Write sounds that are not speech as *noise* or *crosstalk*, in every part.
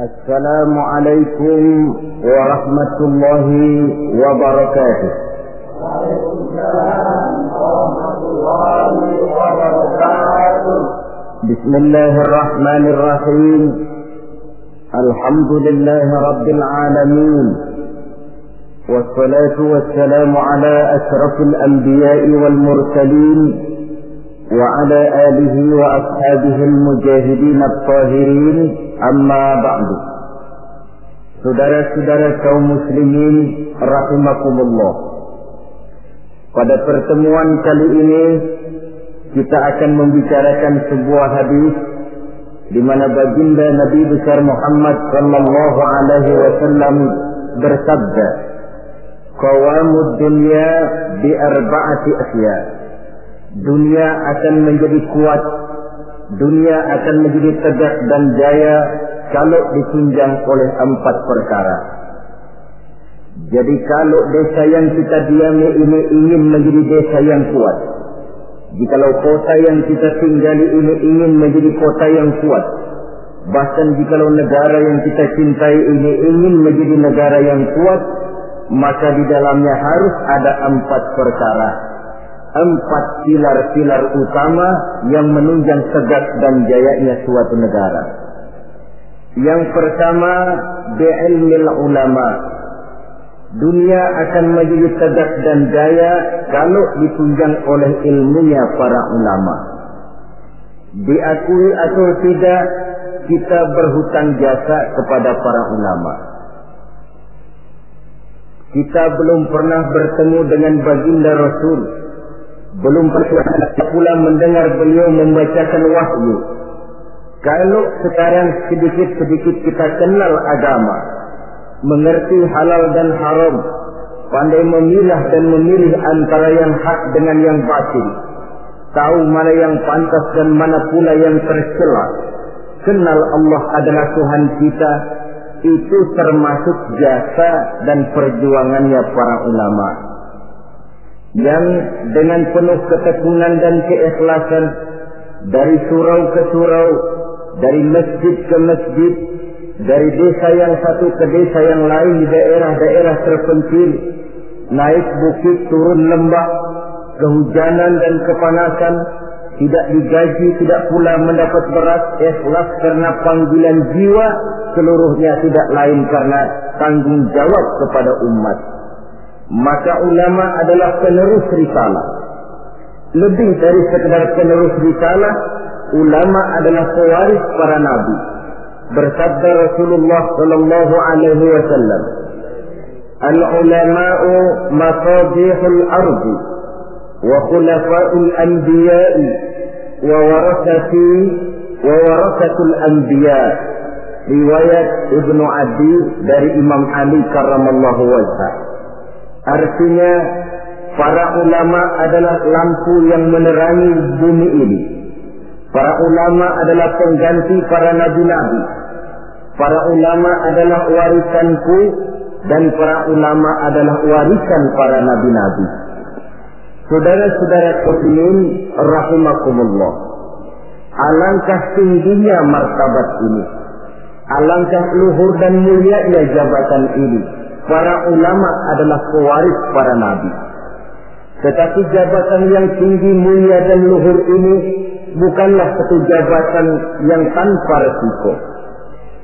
السلام عليكم ورحمة الله وبركاته. وعليكم السلام ورحمة الله وبركاته بسم الله الرحمن الرحيم. الحمد لله رب العالمين. والصلاة والسلام على أشرف الأنبياء والمرسلين وعلى آله وأصحابه المجاهدين الطاهرين. Amma ba'du. Saudara-saudara kaum muslimin rahimakumullah. Pada pertemuan kali ini kita akan membicarakan sebuah hadis di mana baginda Nabi besar Muhammad sallallahu alaihi wasallam bersabda, "Qawamud dunya bi arba'ati asya." Dunia akan menjadi kuat dunia akan menjadi tegak dan jaya kalau ditunjang oleh empat perkara. Jadi kalau desa yang kita diami ini ingin menjadi desa yang kuat, jikalau kota yang kita tinggali ini ingin menjadi kota yang kuat, bahkan jikalau negara yang kita cintai ini ingin menjadi negara yang kuat, maka di dalamnya harus ada empat perkara. Empat pilar-pilar utama yang menunjang tegak dan jayanya suatu negara. Yang pertama, bi'ilmil ulama. Dunia akan menjadi tegak dan jaya kalau ditunjang oleh ilmunya para ulama. Diakui atau tidak, kita berhutang jasa kepada para ulama. Kita belum pernah bertemu dengan baginda Rasul. Belum pernah pula mendengar beliau membacakan wahyu. Kalau sekarang sedikit-sedikit kita kenal agama, mengerti halal dan haram, pandai memilah dan memilih antara yang hak dengan yang batil, tahu mana yang pantas dan mana pula yang tercela, kenal Allah adalah Tuhan kita, itu termasuk jasa dan perjuangannya para ulama. Yang dengan penuh ketekunan dan keikhlasan, dari surau ke surau, dari masjid ke masjid, dari desa yang satu ke desa yang lain di daerah-daerah terpencil, naik bukit turun lembah, kehujanan dan kepanasan, tidak digaji, tidak pula mendapat beras, ikhlas karena panggilan jiwa, seluruhnya tidak lain karena tanggung jawab kepada umat. Maka ulama adalah penerus risalah. Lebih dari sekedar penerus risalah, ulama adalah pewaris para nabi. Bersabda Rasulullah sallallahu alaihi wasallam, "Al-ulama'u mafadihul ardi wa khulafa'ul anbiya'i wa warathati wa warathatul anbiya'." Riwayat Ibnu Adi dari Imam Ali karramallahu wajhah. Artinya para ulama adalah lampu yang menerangi bumi ini. Para ulama adalah pengganti para nabi-nabi. Para ulama adalah warisanku dan para ulama adalah warisan para nabi-nabi. Saudara-saudara muslimin rahimakumullah. Alangkah tingginya martabat ini. Alangkah luhur dan mulianya jabatan ini. Para ulama adalah pewaris para nabi. Tetapi jabatan yang tinggi, mulia dan luhur ini bukanlah satu jabatan yang tanpa resiko.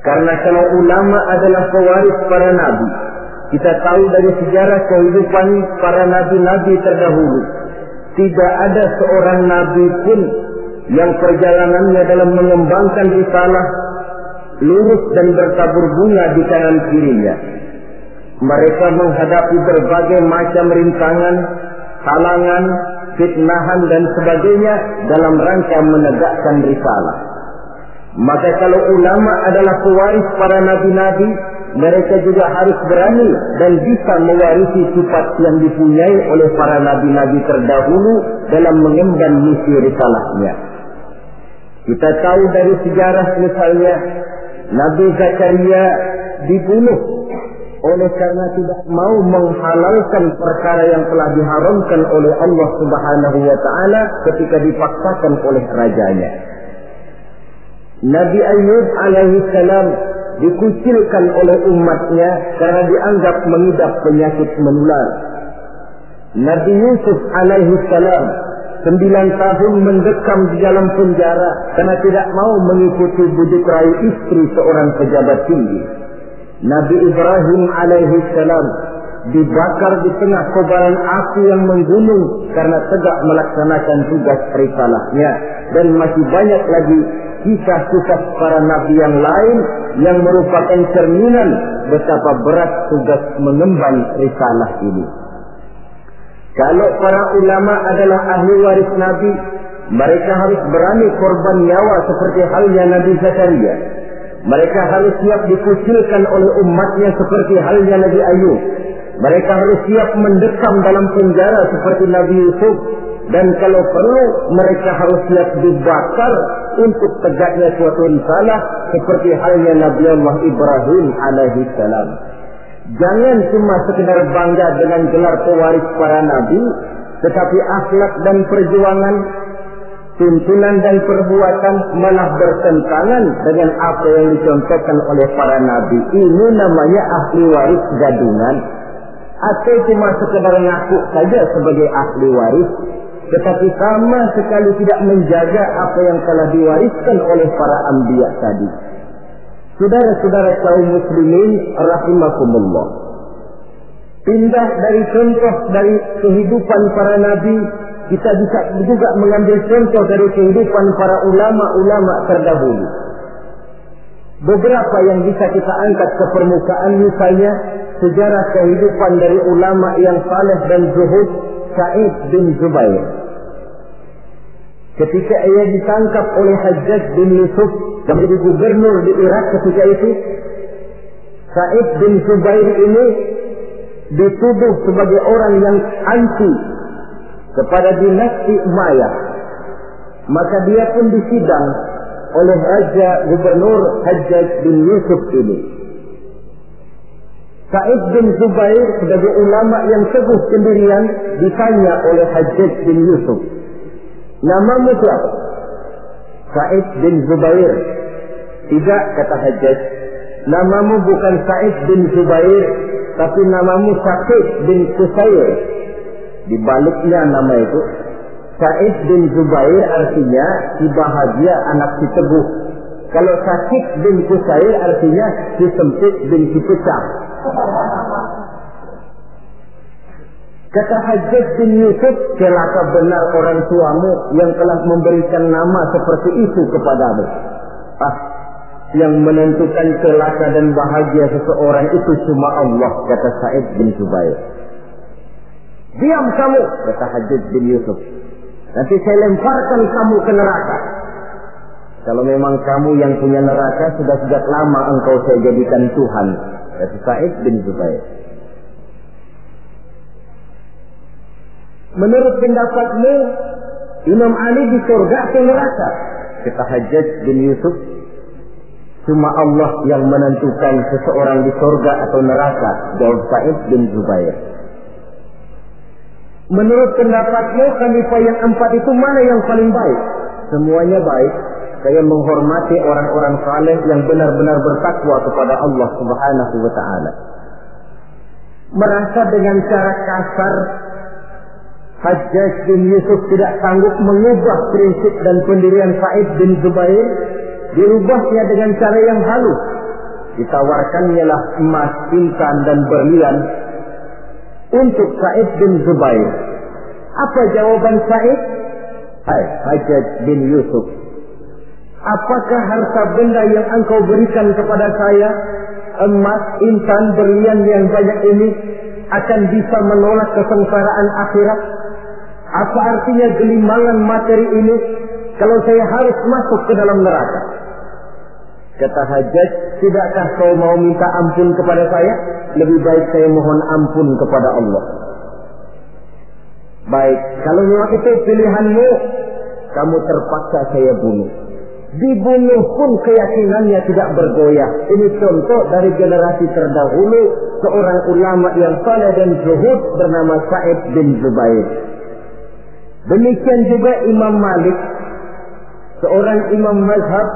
Karena kalau ulama adalah pewaris para nabi, kita tahu dari sejarah kehidupan para nabi-nabi terdahulu, tidak ada seorang nabi pun yang perjalanannya dalam mengembangkan risalah lurus dan bertabur bunga di kanan kirinya. Mereka menghadapi berbagai macam rintangan, halangan, fitnahan dan sebagainya dalam rangka menegakkan risalah. Maka kalau ulama adalah pewaris para nabi-nabi, mereka juga harus berani dan bisa mewarisi sifat yang dipunyai oleh para nabi-nabi terdahulu dalam mengemban misi risalahnya. Kita tahu dari sejarah misalnya Nabi Zakaria dibunuh oleh karena tidak mau menghalalkan perkara yang telah diharamkan oleh Allah Subhanahu wa taala ketika dipaksakan oleh rajanya. Nabi Ayub alaihi salam dikucilkan oleh umatnya karena dianggap mengidap penyakit menular. Nabi Yusuf alaihi salam sembilan tahun mendekam di dalam penjara karena tidak mau mengikuti bujuk rayu istri seorang pejabat tinggi. Nabi Ibrahim alaihi salam dibakar di tengah kobaran api yang menggunung karena tegak melaksanakan tugas risalahnya dan masih banyak lagi kisah-kisah para nabi yang lain yang merupakan cerminan betapa berat tugas mengemban risalah ini. Kalau para ulama adalah ahli waris nabi, mereka harus berani korban nyawa seperti halnya Nabi Zakaria. Mereka harus siap dikucilkan oleh umatnya seperti halnya Nabi Ayub. Mereka harus siap mendekam dalam penjara seperti Nabi Yusuf. Dan kalau perlu mereka harus siap dibakar untuk tegaknya suatu risalah seperti halnya Nabi Allah Ibrahim alaihi salam. Jangan cuma sekedar bangga dengan gelar pewaris para nabi, tetapi akhlak dan perjuangan, tuntunan dan perbuatan malah bertentangan dengan apa yang dicontohkan oleh para nabi. Ini namanya ahli waris gadungan atau cuma sekedar ngaku saja sebagai ahli waris tetapi sama sekali tidak menjaga apa yang telah diwariskan oleh para anbiya tadi. Saudara-saudara kaum muslimin rahimakumullah. Pindah dari contoh dari kehidupan para nabi, kita bisa juga mengambil contoh dari kehidupan para ulama-ulama terdahulu. Beberapa yang bisa kita angkat ke permukaan misalnya sejarah kehidupan dari ulama yang saleh dan zuhud Sa'id bin Zubair. Ketika ia ditangkap oleh Hajjaj bin Yusuf yang menjadi gubernur di Irak ketika itu, Sa'id bin Zubair ini dituduh sebagai orang yang anti kepada dinasti Umayyah. Maka dia pun disidang oleh Raja Gubernur Hajjaj bin Yusuf ini. Sa'id bin Zubair sebagai ulama yang teguh sendirian ditanya oleh Hajjaj bin Yusuf. Namamu siapa? Sa'id bin Zubair. Tidak kata Hajjaj. Namamu bukan Sa'id bin Zubair, tapi namamu Sa'id bin Kusair. Di baliknya nama itu, Sa'id bin Zubair artinya si bahagia anak si teguh. Kalau Sa'id bin Kusair artinya si sempit bin si pecah. Kata Hajjaj bin Yusuf, celaka benar orang tuamu yang telah memberikan nama seperti itu kepadamu. Ah, yang menentukan celaka dan bahagia seseorang itu cuma Allah, kata Sa'id bin Zubair. Diam kamu, kata Hajjaj bin Yusuf. Nanti saya lemparkan kamu ke neraka. Kalau memang kamu yang punya neraka, sudah sejak lama engkau saya jadikan Tuhan. Kata Sa'id bin Zubair. Menurut pendapatmu, Imam Ali di surga atau neraka? Kata Hajjaj bin Yusuf, cuma Allah yang menentukan seseorang di surga atau neraka. Jawab Sa'id bin Zubair. Menurut pendapatmu, khalifah yang empat itu mana yang paling baik? Semuanya baik. Saya menghormati orang-orang saleh yang benar-benar bertakwa kepada Allah Subhanahu wa taala. Merasa dengan cara kasar Hajjaj bin Yusuf tidak sanggup mengubah prinsip dan pendirian Said bin Zubair, dirubahnya dengan cara yang halus. Ditawarkannya lah emas, intan dan berlian untuk Said bin Zubair. Apa jawaban Said? Hai Hajjaj bin Yusuf. Apakah harta benda yang engkau berikan kepada saya, emas, intan, berlian yang banyak ini, akan bisa menolak kesengsaraan akhirat? Apa artinya gelimangan materi ini kalau saya harus masuk ke dalam neraka? Kata Hajjaj, tidakkah kau mau minta ampun kepada saya? Lebih baik saya mohon ampun kepada Allah. Baik, kalau memang itu pilihanmu, kamu terpaksa saya bunuh. Dibunuh pun keyakinannya tidak bergoyah. Ini contoh dari generasi terdahulu seorang ulama yang saleh dan zuhud bernama Sa'id bin Zubair. Demikian juga Imam Malik, seorang imam mazhab,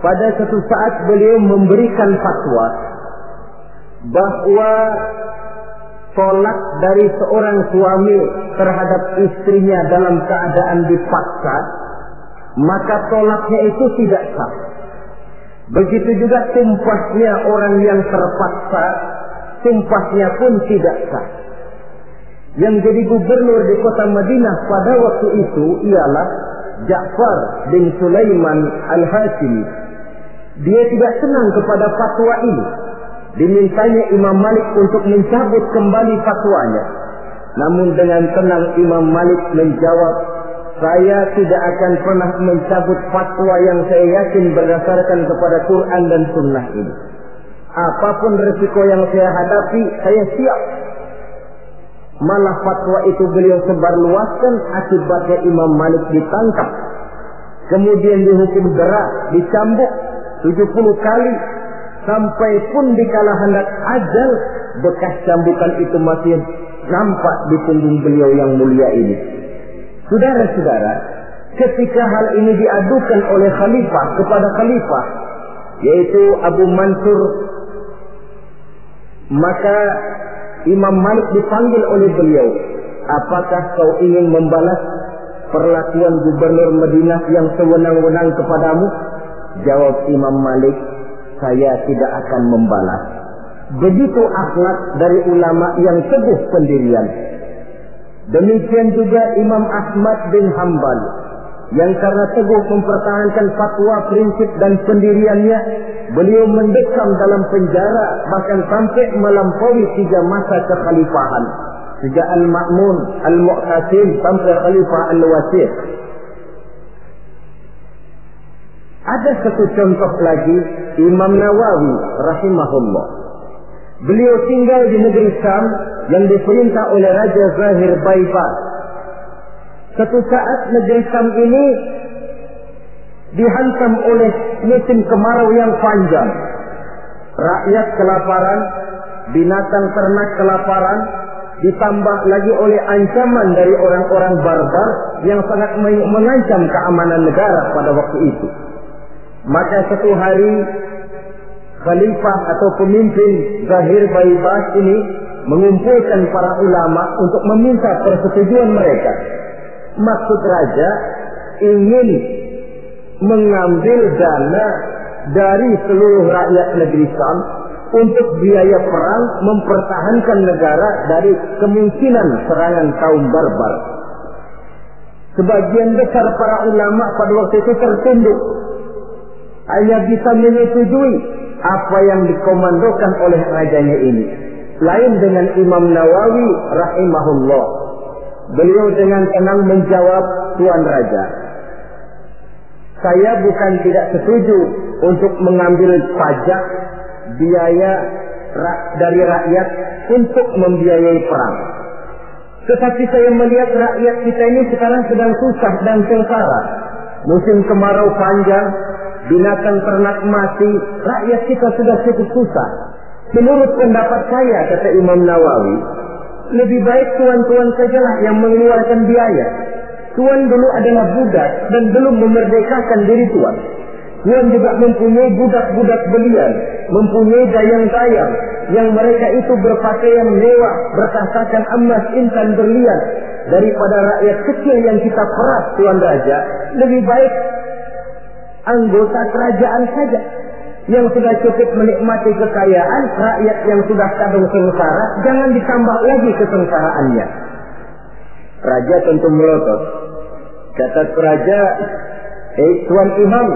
pada satu saat beliau memberikan fatwa bahwa tolak dari seorang suami terhadap istrinya dalam keadaan dipaksa, maka tolaknya itu tidak sah. Begitu juga sumpahnya orang yang terpaksa, sumpahnya pun tidak sah. Yang jadi gubernur di kota Madinah pada waktu itu ialah Ja'far bin Sulaiman Al-Hashimi. Dia tidak senang kepada fatwa ini. Dimintanya Imam Malik untuk mencabut kembali fatwanya. Namun dengan tenang Imam Malik menjawab, saya tidak akan pernah mencabut fatwa yang saya yakin berdasarkan kepada Quran dan Sunnah ini. Apa pun resiko yang saya hadapi, saya siap. Malah fatwa itu beliau sebarluaskan akibatnya Imam Malik ditangkap. Kemudian dihukum berat, dicambuk 70 kali. Sampai pun dikala hendak ajal, bekas cambukan itu masih nampak di punggung beliau yang mulia ini. Saudara-saudara, ketika hal ini diadukan oleh khalifah kepada khalifah, yaitu Abu Mansur, maka Imam Malik dipanggil oleh beliau. Apakah kau ingin membalas perlakuan gubernur Madinah yang sewenang-wenang kepadamu? Jawab Imam Malik, saya tidak akan membalas. Begitu akhlak dari ulama yang teguh pendirian. Demikian juga Imam Ahmad bin Hambal yang karena teguh mempertahankan fatwa, prinsip dan pendiriannya, beliau mendekam dalam penjara bahkan sampai melampaui tiga masa kekhalifahan. Sejak Al-Ma'mun, Al-Mu'tasim sampai Khalifah Al-Wasir. Ada satu contoh lagi Imam Nawawi rahimahullah. Beliau tinggal di negeri Syam yang diperintah oleh Raja Zahir Baibas. Satu saat negeri Syam ini dihantam oleh musim kemarau yang panjang. Rakyat kelaparan, binatang ternak kelaparan, ditambah lagi oleh ancaman dari orang-orang barbar yang sangat mengancam keamanan negara pada waktu itu. Maka satu hari khalifah atau pemimpin Zahir Baibas ini mengumpulkan para ulama untuk meminta persetujuan mereka. Maksud raja ingin mengambil dana dari seluruh rakyat negeri Sam untuk biaya perang mempertahankan negara dari kemungkinan serangan kaum barbar. Sebagian besar para ulama pada waktu itu tertunduk hanya bisa menyetujui apa yang dikomandokan oleh rajanya ini. Lain dengan Imam Nawawi rahimahullah. Beliau dengan tenang menjawab Tuan Raja. Saya bukan tidak setuju untuk mengambil pajak biaya dari rakyat untuk membiayai perang. Tetapi saya melihat rakyat kita ini sekarang sedang susah dan sengsara. Musim kemarau panjang, binatang ternak mati, rakyat kita sudah cukup susah. Menurut pendapat saya, kata Imam Nawawi, lebih baik tuan-tuan sajalah yang mengeluarkan biaya. Tuan dulu adalah budak dan belum memerdekakan diri tuan. Tuan juga mempunyai budak-budak belian, mempunyai dayang-dayang yang mereka itu berpakaian mewah, bertasakan emas, intan berlian daripada rakyat kecil yang kita peras tuan raja. Lebih baik anggota kerajaan saja yang sudah cukup menikmati kekayaan rakyat yang sudah kadung sengsara jangan ditambah lagi kesengsaraannya. Raja tentu melotot. Kata raja eh tuan imam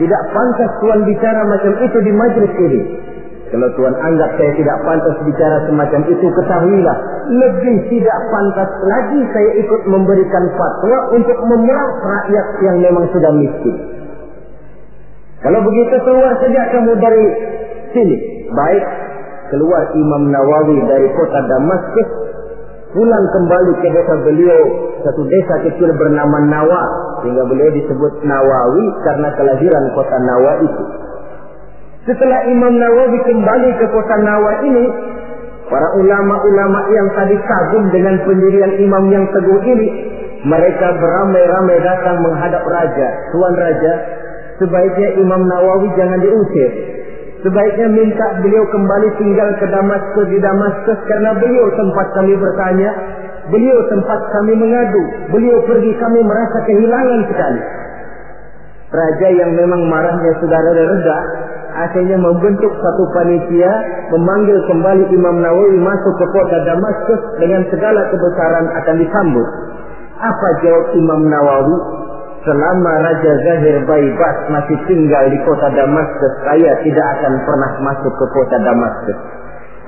tidak pantas tuan bicara macam itu di majlis ini. Kalau tuan anggap saya tidak pantas bicara semacam itu ketahuilah lebih tidak pantas lagi saya ikut memberikan fatwa untuk memerang rakyat yang memang sudah miskin kalau begitu keluar saja kamu dari sini. Baik, keluar Imam Nawawi dari kota Damaskus, pulang kembali ke desa beliau, satu desa kecil bernama Nawa, sehingga beliau disebut Nawawi karena kelahiran kota Nawa itu. Setelah Imam Nawawi kembali ke kota Nawa ini, para ulama-ulama yang tadi kagum dengan pendirian imam yang teguh ini, mereka beramai-ramai datang menghadap raja. Tuan raja, sebaiknya Imam Nawawi jangan diusir. Sebaiknya minta beliau kembali tinggal ke Damaskus di Damaskus karena beliau tempat kami bertanya, beliau tempat kami mengadu, beliau pergi kami merasa kehilangan sekali. Raja yang memang marahnya sudah reda-reda, akhirnya membentuk satu panitia, memanggil kembali Imam Nawawi masuk ke kota Damaskus dengan segala kebesaran akan disambut. Apa jawab Imam Nawawi? Selama Raja Zahir Baibas masih tinggal di kota Damaskus, saya tidak akan pernah masuk ke kota Damaskus.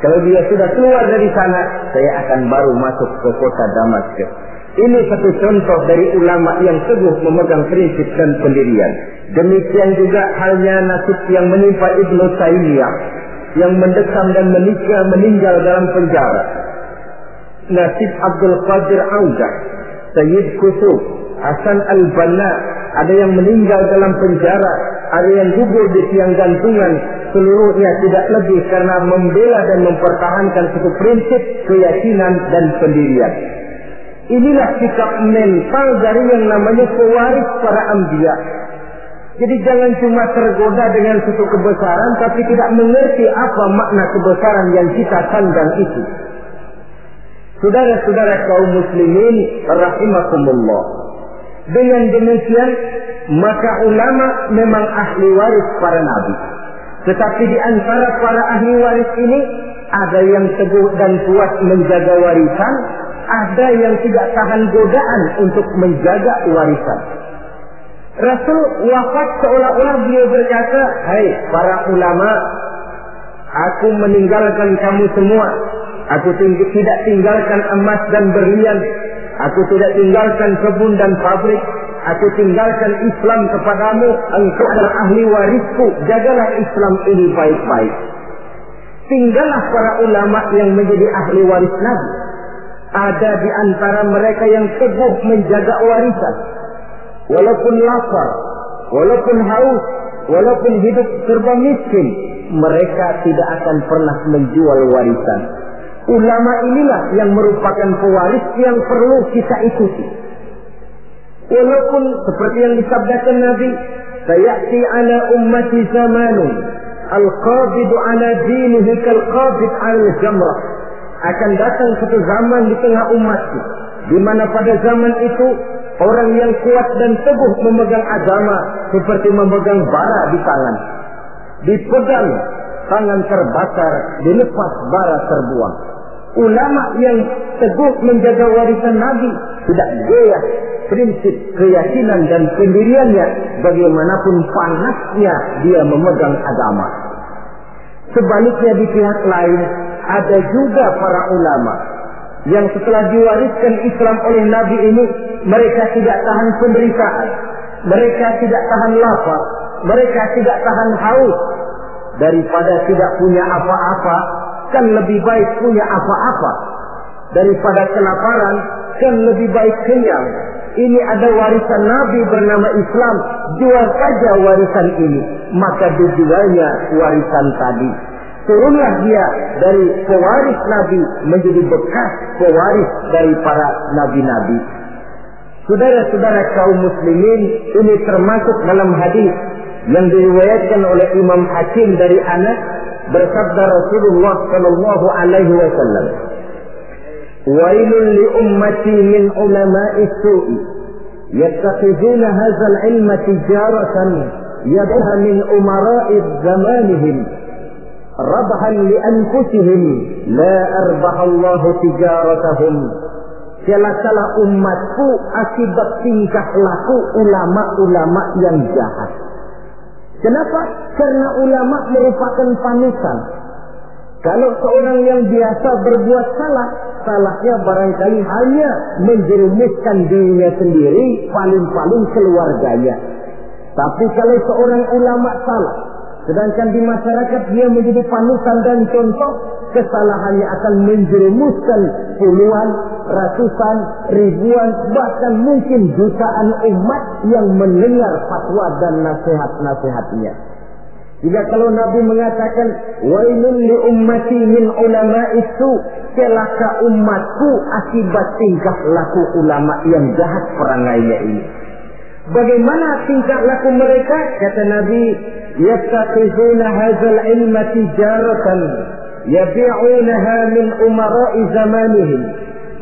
Kalau dia sudah keluar dari sana, saya akan baru masuk ke kota Damaskus. Ini satu contoh dari ulama yang teguh memegang prinsip dan pendirian. Demikian juga halnya nasib yang menimpa Ibnu Taimiyah yang mendekam dan menikah meninggal dalam penjara. Nasib Abdul Qadir Auda, Sayyid Kusuf, Hasan Al-Banna, ada yang meninggal dalam penjara, ada yang gugur di tiang gantungan, seluruhnya tidak lebih karena membela dan mempertahankan suku prinsip, keyakinan dan pendirian. Inilah sikap mental dari yang namanya pewaris para ambia. Jadi jangan cuma tergoda dengan suatu kebesaran tapi tidak mengerti apa makna kebesaran yang kita sandang itu. Saudara-saudara kaum muslimin rahimakumullah. Dengan demikian maka ulama memang ahli waris para nabi. Tetapi di antara para ahli waris ini ada yang teguh dan kuat menjaga warisan, ada yang tidak tahan godaan untuk menjaga warisan. Rasul wafat seolah-olah beliau berkata, Hai para ulama, aku meninggalkan kamu semua. Aku tidak tinggalkan emas dan berlian. Aku tidak tinggalkan kebun dan pabrik. Aku tinggalkan Islam kepadamu. Engkau adalah ahli warisku. Jagalah Islam ini baik-baik. Tinggallah para ulama yang menjadi ahli waris Nabi. Ada di antara mereka yang teguh menjaga warisan. Walaupun lapar, walaupun haus, walaupun hidup serba miskin, mereka tidak akan pernah menjual warisan. Ulama inilah yang merupakan pewaris yang perlu kita ikuti. Walaupun seperti yang disabdakan Nabi, sayati ala ummati zamanun al-qabidu ala dinihi kal-qabid al jamrah. Akan datang satu zaman di tengah umatku, di mana pada zaman itu orang yang kuat dan teguh memegang agama seperti memegang bara di tangan. Dipegang, tangan terbakar, dilepas bara terbuang. Ulama yang teguh menjaga warisan Nabi tidak goyah prinsip keyakinan dan pendiriannya bagaimanapun panasnya dia memegang agama. Sebaliknya di pihak lain ada juga para ulama yang setelah diwariskan Islam oleh Nabi ini mereka tidak tahan penderitaan, mereka tidak tahan lapar, mereka tidak tahan haus daripada tidak punya apa-apa kan lebih baik punya apa-apa. Daripada kelaparan kan lebih baik kenyang. Ini ada warisan Nabi bernama Islam. Jual saja warisan ini. Maka dijualnya warisan tadi. Turunlah dia dari pewaris Nabi menjadi bekas pewaris dari para nabi-nabi. Saudara-saudara kaum muslimin ini termasuk dalam hadis yang diriwayatkan oleh Imam Hakim dari Anas bersabda Rasulullah sallallahu alaihi wasallam Wailun li ummati min ulama'i su'i yattakhiduna hadha al-ilma tijaratan yadha min umara'i zamanihim rabhan li anfusihim la arbaha Allah tijaratahum celakalah umatku akibat tingkah laku ulama-ulama yang jahat. Kenapa? Karena ulama merupakan panutan. Kalau seorang yang biasa berbuat salah, salahnya barangkali hanya menjerumuskan dirinya sendiri, paling-paling keluarganya. Tapi kalau seorang ulama salah, sedangkan di masyarakat dia menjadi panutan dan contoh, kesalahannya akan menjerumuskan puluhan, ratusan, ribuan, bahkan mungkin jutaan umat yang mendengar fatwa dan nasihat-nasihatnya. Jika kalau Nabi mengatakan wailun li ummati min ulama itu celaka umatku akibat tingkah laku ulama yang jahat perangainya ini. Bagaimana tingkah laku mereka? Kata Nabi, yattaqizuna hadzal ilma tijaratan yabi'unaha min umara'i zamanihim.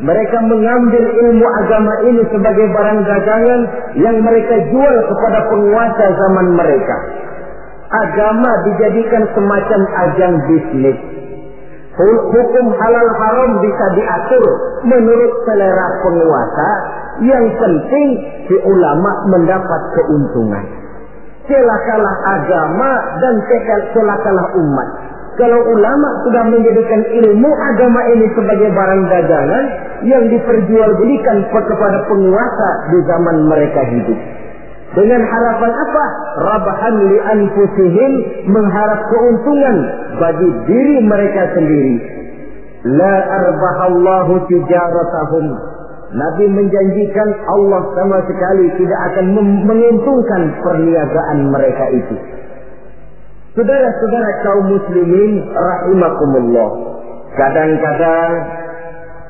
Mereka mengambil ilmu agama ini sebagai barang dagangan yang mereka jual kepada penguasa zaman mereka. Agama dijadikan semacam ajang bisnis. Hukum halal haram bisa diatur menurut selera penguasa. Yang penting si ulama mendapat keuntungan. Celakalah agama dan celakalah umat. Kalau ulama sudah menjadikan ilmu agama ini sebagai barang dagangan yang diperjualbelikan kepada penguasa di zaman mereka hidup. Dengan harapan apa? Rabahan li anfusihim mengharap keuntungan bagi diri mereka sendiri. La arbahallahu tijaratahum. Nabi menjanjikan Allah sama sekali tidak akan menguntungkan perniagaan mereka itu. Saudara-saudara kaum muslimin rahimakumullah. Kadang-kadang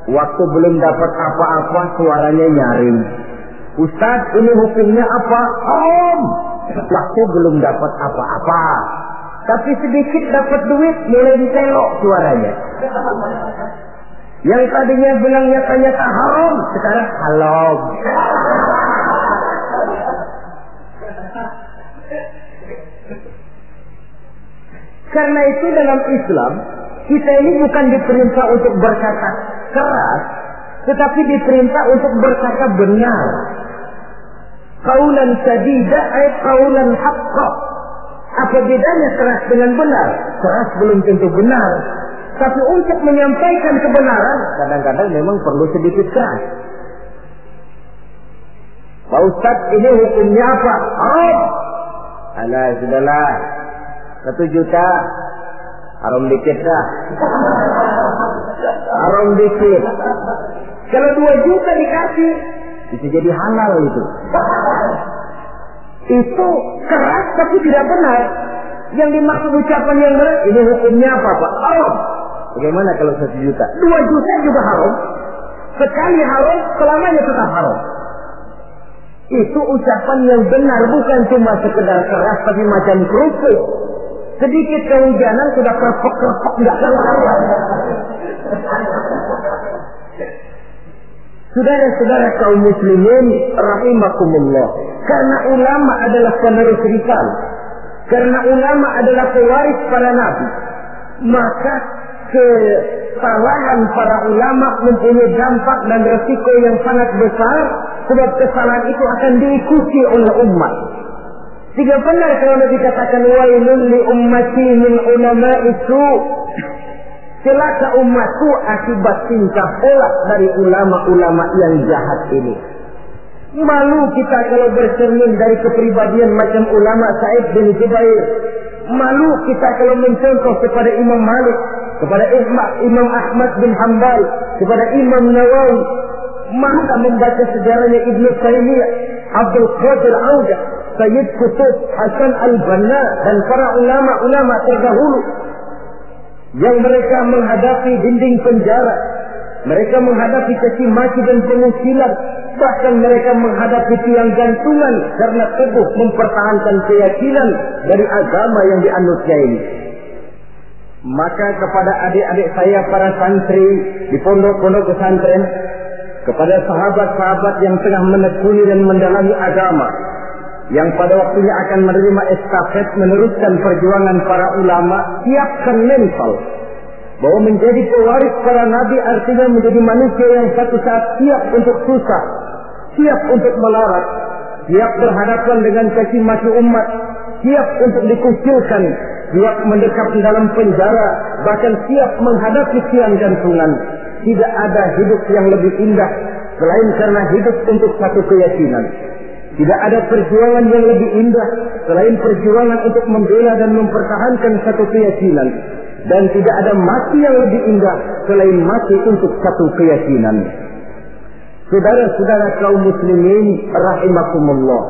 waktu belum dapat apa-apa suaranya nyaring. Ustaz ini hukumnya apa? Om. Waktu belum dapat apa-apa. Tapi sedikit dapat duit mulai ditelok suaranya. Yang tadinya bilang nyata-nyata haram, sekarang halal. Karena itu dalam Islam, kita ini bukan diperintah untuk berkata keras, tetapi diperintah untuk berkata benar. Kaulan sadida ayat kaulan haqqa. Apa bedanya keras dengan benar? Keras belum tentu benar. Tapi untuk menyampaikan kebenaran, kadang-kadang memang perlu sedikit keras. Pak Ustaz, ini hukumnya apa? Haram. Alah, sudahlah. Satu juta. Haram dikit dah. Haram dikit. Kalau dua juta dikasih, bisa jadi halal itu. Itu keras tapi tidak benar. Yang dimaksud ucapan yang benar, ini hukumnya apa Pak? Haram. Bagaimana kalau satu juta? Dua juta juga haram. Sekali haram, selamanya tetap haram. Itu ucapan yang benar, bukan cuma sekedar keras, tapi macam kerupuk. Sedikit kehujanan sudah kerpok-kerpok, nggak keluar. Saudara-saudara kaum muslimin rahimakumullah. Karena ulama adalah penerus risal. Karena ulama adalah pewaris para nabi. Maka kesalahan para ulama mempunyai dampak dan resiko yang sangat besar. Sebab kesalahan itu akan diikuti oleh umat. Tidak benar kalau dikatakan wailun li ummati min ulama itu Celaka umatku akibat tingkah pola dari ulama-ulama yang jahat ini. Malu kita kalau bercermin dari kepribadian macam ulama Said bin Jubair. Malu kita kalau mencontoh kepada Imam Malik, kepada Imam Ahmad bin Hanbal, kepada Imam Nawawi. Maka membaca sejarahnya Ibnu Taimiyah, Abdul Qadir Auda, Sayyid Kutub, Hasan Al-Banna dan para ulama-ulama terdahulu yang mereka menghadapi dinding penjara, mereka menghadapi caci maki dan pengusilan, bahkan mereka menghadapi tiang gantungan karena teguh mempertahankan keyakinan dari agama yang dianutnya ini. Maka kepada adik-adik saya para santri di pondok-pondok pesantren, kepada sahabat-sahabat yang tengah menekuni dan mendalami agama, yang pada waktunya akan menerima estafet meneruskan perjuangan para ulama siapkan mental. Bahwa menjadi pewaris para nabi artinya menjadi manusia yang satu saat siap untuk susah siap untuk melarat siap berhadapan dengan caci maki umat siap untuk dikucilkan siap mendekap di dalam penjara bahkan siap menghadapi siang gantungan tidak ada hidup yang lebih indah selain karena hidup untuk satu keyakinan tidak ada perjuangan yang lebih indah selain perjuangan untuk membela dan mempertahankan satu keyakinan. Dan tidak ada mati yang lebih indah selain mati untuk satu keyakinan. Saudara-saudara kaum muslimin rahimakumullah.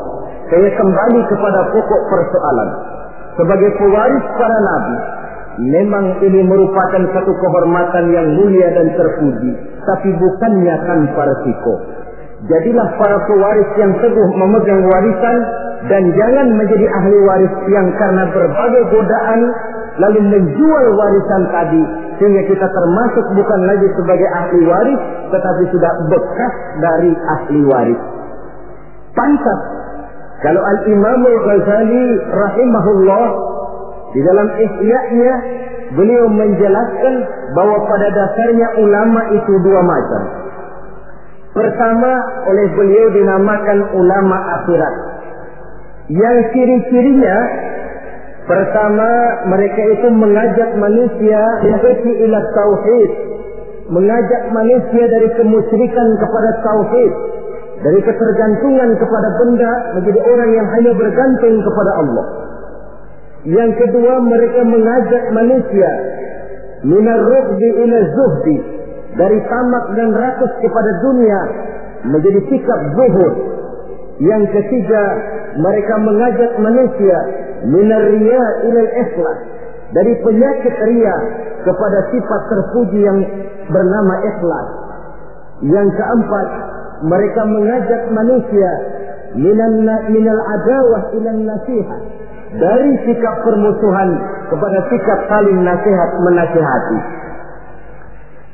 Saya kembali kepada pokok persoalan. Sebagai pewaris para nabi, memang ini merupakan satu kehormatan yang mulia dan terpuji, tapi bukannya tanpa resiko. Jadilah para pewaris yang teguh memegang warisan dan jangan menjadi ahli waris yang karena berbagai godaan lalu menjual warisan tadi sehingga kita termasuk bukan lagi sebagai ahli waris tetapi sudah bekas dari ahli waris. Pantas kalau Al-Imam Al-Ghazali rahimahullah di dalam ihya beliau menjelaskan bahwa pada dasarnya ulama itu dua macam. Pertama oleh beliau dinamakan ulama akhirat. Yang ciri-cirinya pertama mereka itu mengajak manusia menjadi ila tauhid, mengajak manusia dari kemusyrikan kepada tauhid, dari ketergantungan kepada benda menjadi orang yang hanya bergantung kepada Allah. Yang kedua mereka mengajak manusia minar ruhdi ila zuhdi dari tamak dan rakus kepada dunia menjadi sikap zuhud. Yang ketiga mereka mengajak manusia minar riya ila ikhlas dari penyakit ria kepada sifat terpuji yang bernama ikhlas. Yang keempat mereka mengajak manusia minal minal adawah ila nasihat dari sikap permusuhan kepada sikap saling nasihat menasihati.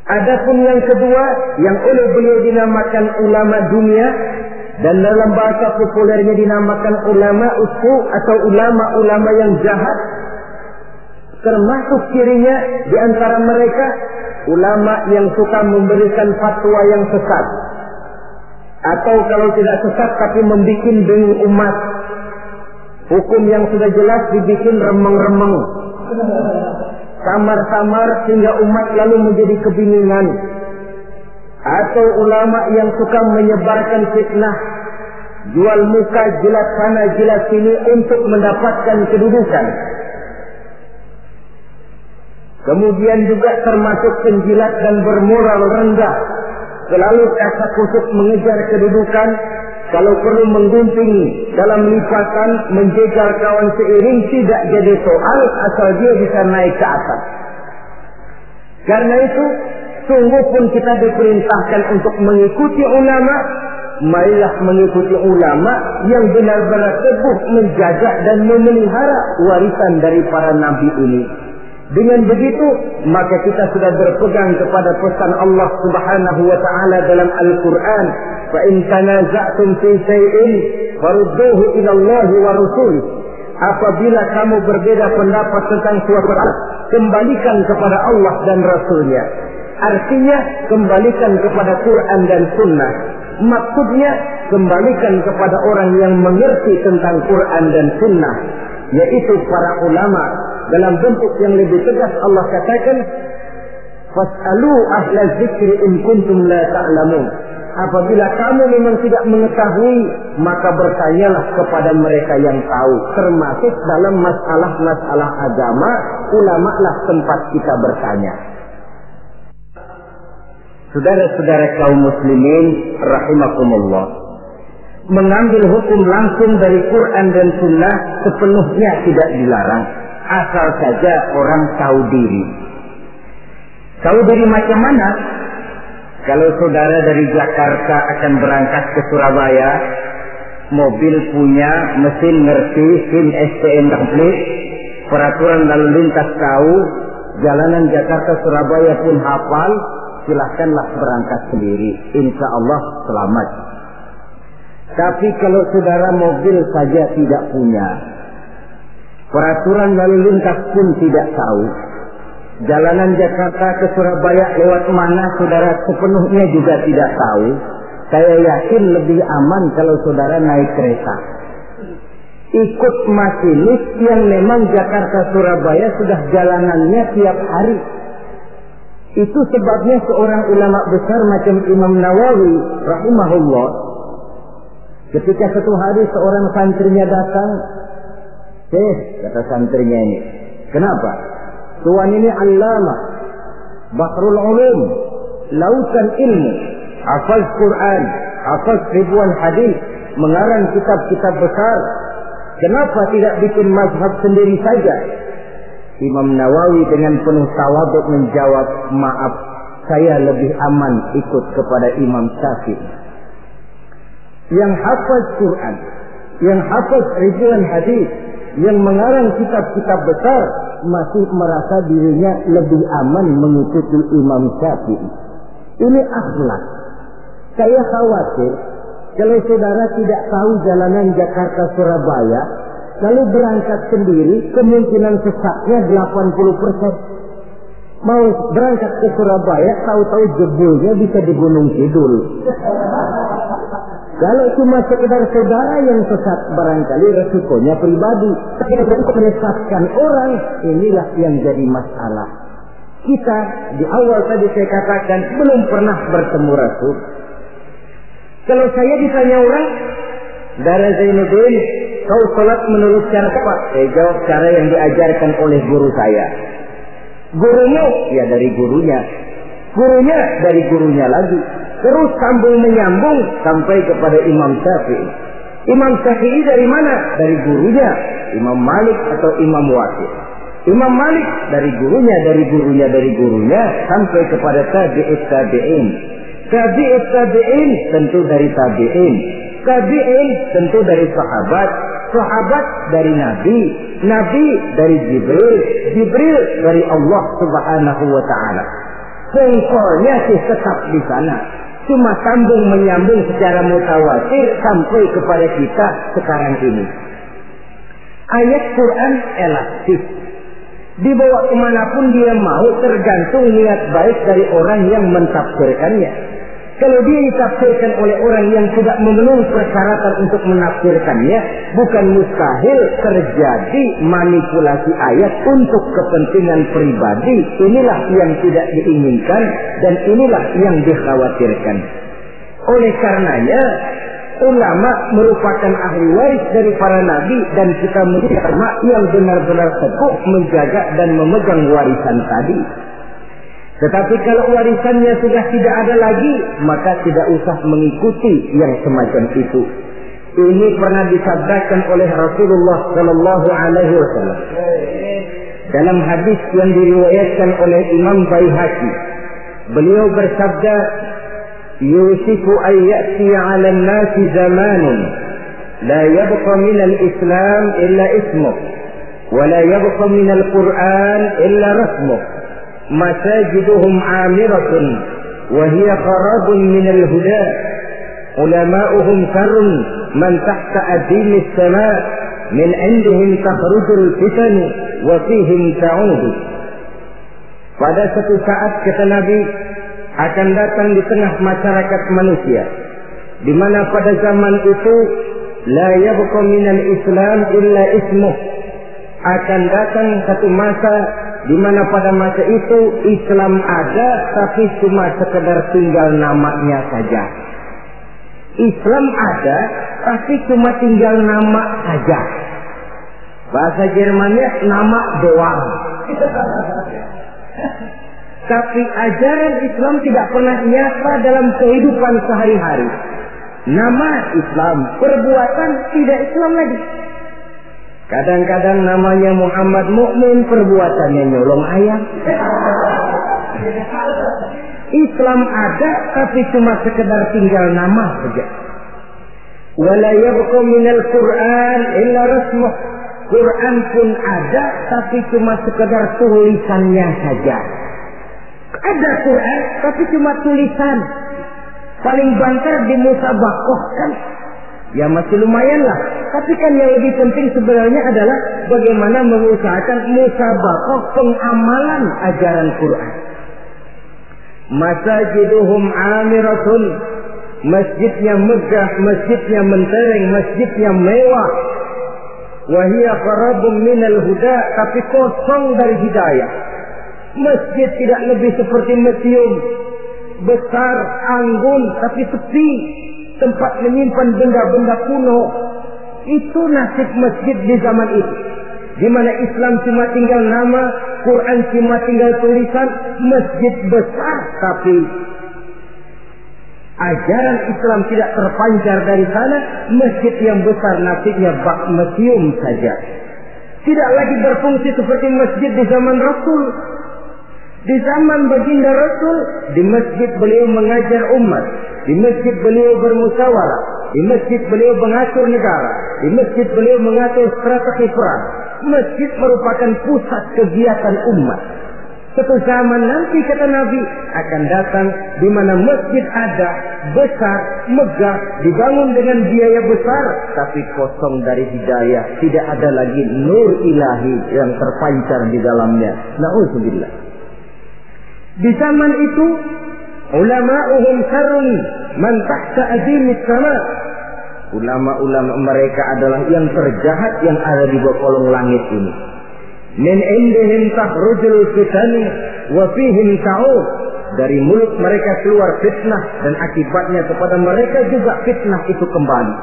Adapun yang kedua yang oleh beliau dinamakan ulama dunia dan dalam bahasa populernya dinamakan ulama usu atau ulama-ulama yang jahat termasuk cirinya di antara mereka ulama yang suka memberikan fatwa yang sesat atau kalau tidak sesat tapi membuat dengan umat. Hukum yang sudah jelas dibikin remeng-remeng. Samar-samar sehingga umat lalu menjadi kebingungan. Atau ulama yang suka menyebarkan fitnah. Jual muka jilat sana jilat sini untuk mendapatkan kedudukan. Kemudian juga termasuk penjilat dan bermoral rendah selalu kasak kusuk mengejar kedudukan kalau perlu menggunting dalam lipatan menjegal kawan seiring tidak jadi soal asal dia bisa naik ke atas. Karena itu sungguh pun kita diperintahkan untuk mengikuti ulama, marilah mengikuti ulama yang benar-benar teguh menjaga dan memelihara warisan dari para nabi ini. Dengan begitu, maka kita sudah berpegang kepada pesan Allah Subhanahu wa taala dalam Al-Qur'an, "Fa in tanaza'tum fi shay'in farudduhu ila Allah wa rasul." Apabila kamu berbeda pendapat tentang suatu hal, kembalikan kepada Allah dan Rasulnya. Artinya, kembalikan kepada Quran dan Sunnah. Maksudnya, kembalikan kepada orang yang mengerti tentang Quran dan Sunnah. Yaitu para ulama dalam bentuk yang lebih tegas Allah katakan Fas'alu ahla zikri in kuntum la ta'lamun. Apabila kamu memang tidak mengetahui, maka bertanyalah kepada mereka yang tahu. Termasuk dalam masalah-masalah agama, ulama lah tempat kita bertanya. Saudara-saudara kaum muslimin, rahimakumullah. Mengambil hukum langsung dari Quran dan Sunnah sepenuhnya tidak dilarang asal saja orang tahu diri. Tahu diri macam mana? Kalau saudara dari Jakarta akan berangkat ke Surabaya, mobil punya, mesin ngerti, SIM STN komplit, peraturan lalu lintas tahu, jalanan Jakarta Surabaya pun hafal, silahkanlah berangkat sendiri. Insya Allah selamat. Tapi kalau saudara mobil saja tidak punya, Peraturan lalu lintas pun tidak tahu. Jalanan Jakarta ke Surabaya lewat mana saudara sepenuhnya juga tidak tahu. Saya yakin lebih aman kalau saudara naik kereta. Ikut masinis yang memang Jakarta Surabaya sudah jalanannya tiap hari. Itu sebabnya seorang ulama besar macam Imam Nawawi rahimahullah ketika satu hari seorang santrinya datang Eh, kata santrinya ini. Kenapa? Tuan ini allama. Bahrul ulum. Lautan ilmu. Hafaz Quran. Hafaz ribuan hadis. Mengarang kitab-kitab besar. Kenapa tidak bikin mazhab sendiri saja? Imam Nawawi dengan penuh tawaduk menjawab, maaf, saya lebih aman ikut kepada Imam Syafi'i. yang hafaz Quran, yang hafaz ribuan hadis, yang mengarang kitab-kitab besar masih merasa dirinya lebih aman mengikuti Imam Syafi'i. Ini akhlak. Saya khawatir kalau saudara tidak tahu jalanan Jakarta Surabaya, lalu berangkat sendiri, kemungkinan sesatnya 80 persen. Mau berangkat ke Surabaya, tahu-tahu jebulnya bisa di Gunung Kidul. Kalau cuma sekedar saudara yang sesat barangkali resikonya pribadi. Tapi untuk menyesatkan orang, inilah yang jadi masalah. Kita di awal tadi saya katakan belum pernah bertemu Rasul. Kalau saya ditanya orang, Darah Zainuddin, kau sholat menurut cara apa? Saya jawab cara yang diajarkan oleh guru saya. Gurumu, ya dari gurunya. Gurunya dari gurunya lagi. Terus sambung menyambung sampai kepada Imam Syafi'i. Imam Syafi'i dari mana? Dari gurunya. Imam Malik atau Imam Wakil. Imam Malik dari gurunya, dari gurunya, dari gurunya sampai kepada tabi'ut tabi'in. Tabi'ut tabi'in tentu dari tabi'in. Tabi'in tentu dari sahabat. Sahabat dari Nabi. Nabi dari Jibril. Jibril dari Allah subhanahu wa ta'ala. Pengkolnya sih tetap di sana. Cuma sambung menyambung secara mutawatir sampai kepada kita sekarang ini. Ayat Quran elastis. Dibawa ke mana pun dia mau tergantung niat baik dari orang yang mentafsirkannya. Kalau dia ditafsirkan oleh orang yang tidak memenuhi persyaratan untuk menafsirkannya, bukan mustahil terjadi manipulasi ayat untuk kepentingan pribadi. Inilah yang tidak diinginkan dan inilah yang dikhawatirkan. Oleh karenanya, ulama merupakan ahli waris dari para nabi dan kita menjadi yang benar-benar teguh menjaga dan memegang warisan tadi. Tetapi kalau warisannya sudah tidak ada lagi, maka tidak usah mengikuti yang semacam itu. Ini pernah disabdakan oleh Rasulullah Sallallahu Alaihi Wasallam dalam hadis yang diriwayatkan oleh Imam Baihaqi. Beliau bersabda, "Yusifu an ya'ti 'ala an-nasi zamanun la yabqa min al-Islam illa ismuh, wa la yabqa min al-Qur'an illa rasmuh." masajiduhum amiratun wa hiya kharabun minal huda ulama'uhum karun man tahta adimis sama min indihim takhrujul fitan wa pada satu saat kata Nabi akan datang di tengah masyarakat manusia di mana pada zaman itu la yabqa minal islam illa ismuh. Akan datang satu masa di mana pada masa itu Islam ada tapi cuma sekedar tinggal namanya saja. Islam ada tapi cuma tinggal nama saja. Bahasa Jermannya nama doang. tapi ajaran Islam tidak pernah nyata dalam kehidupan sehari-hari. Nama Islam, perbuatan tidak Islam lagi. Kadang-kadang namanya Muhammad Mukmin, perbuatannya nyolong ayam. Islam ada tapi cuma sekedar tinggal nama saja. Wala yabqa minal Quran illa rasmuh. Quran pun ada tapi cuma sekedar tulisannya saja. Ada Quran tapi cuma tulisan. Paling banter di musabakoh kan Ya masih lumayan lah. Tapi kan yang lebih penting sebenarnya adalah bagaimana mengusahakan musabakoh pengamalan ajaran Quran. Masajiduhum amiratun. Masjidnya megah, masjidnya mentereng, masjidnya mewah. Wahia qarabun minal huda, tapi kosong dari hidayah. Masjid tidak lebih seperti museum. Besar, anggun, tapi sepi tempat menyimpan benda-benda kuno. Itu nasib masjid di zaman itu. Di mana Islam cuma tinggal nama, Quran cuma tinggal tulisan, masjid besar tapi ajaran Islam tidak terpancar dari sana, masjid yang besar nasibnya bak museum saja. Tidak lagi berfungsi seperti masjid di zaman Rasul. Di zaman baginda Rasul, di masjid beliau mengajar umat. Di masjid beliau bermusyawarah. Di masjid beliau mengatur negara. Di masjid beliau mengatur strategi perang. Masjid merupakan pusat kegiatan umat. Suatu zaman nanti kata Nabi akan datang di mana masjid ada besar, megah, dibangun dengan biaya besar, tapi kosong dari hidayah, tidak ada lagi nur ilahi yang terpancar di dalamnya. Nauzubillah. Di zaman itu ulama'uhum sarun man tahta azimis sama. Ulama-ulama mereka adalah yang terjahat yang ada di bawah kolong langit ini. Min indihim tahrujul fitani wa fihim ta'ud. Dari mulut mereka keluar fitnah dan akibatnya kepada mereka juga fitnah itu kembali.